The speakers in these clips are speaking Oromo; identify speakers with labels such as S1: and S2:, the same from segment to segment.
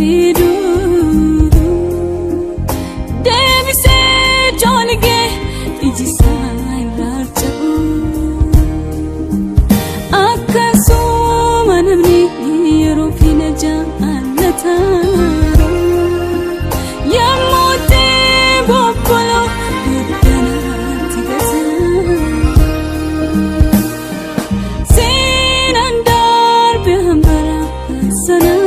S1: विरूदु देव से जान गे तिजी साइरार चबु आकासो मनमनी यरो फिन जा अन्नता यमोते बोपलो Sana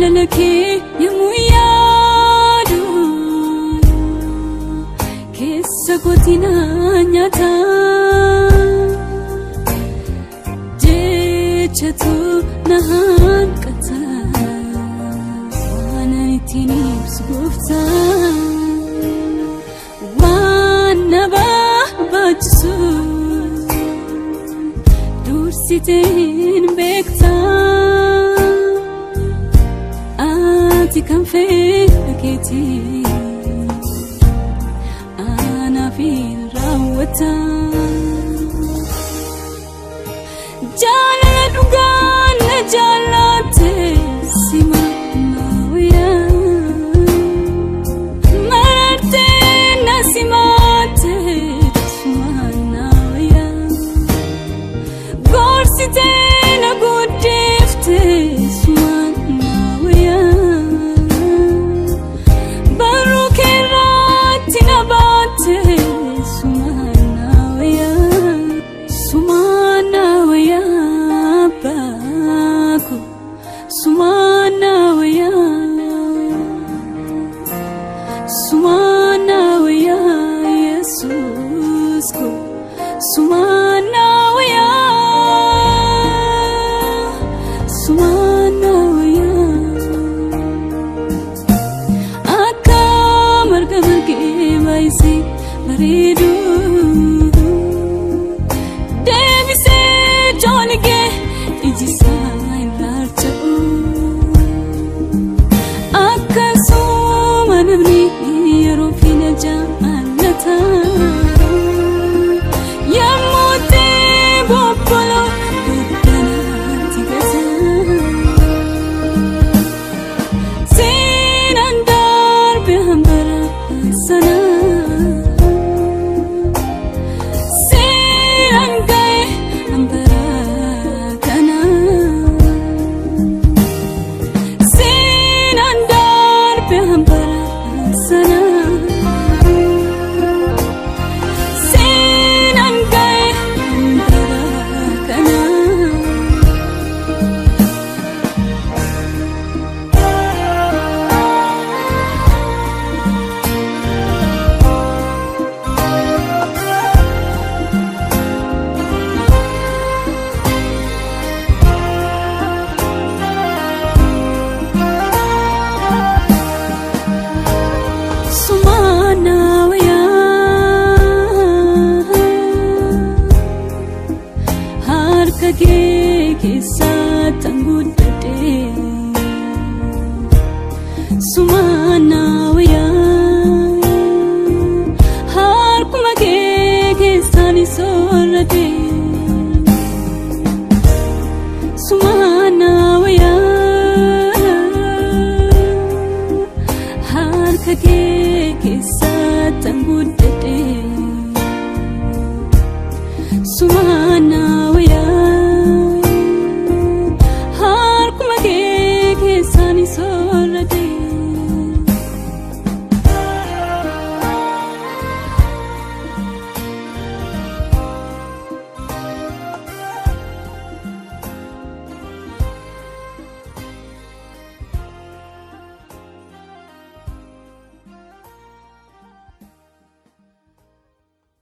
S1: jaalala kee yommuu yaadu keessa gootinaa nyaata jechatu na hanqata waan ittiin ibsu gooftaa waan na barbaachisu dursiteen ati kan fedha keeti anaaf raawwata jaalala dhugaan na jaalatte sima naawaya marartee na simaate suma naawaya gorsitee na guddeefte Sumana या यसुस को सुमाना या सुमाना या। आका मर्ग मर्गे वाइसे मरे Kisah tangguh dede Sumana waya Harkuma ke kisani sorate Sumana waya Harka ke kisah tangguh dede Sumana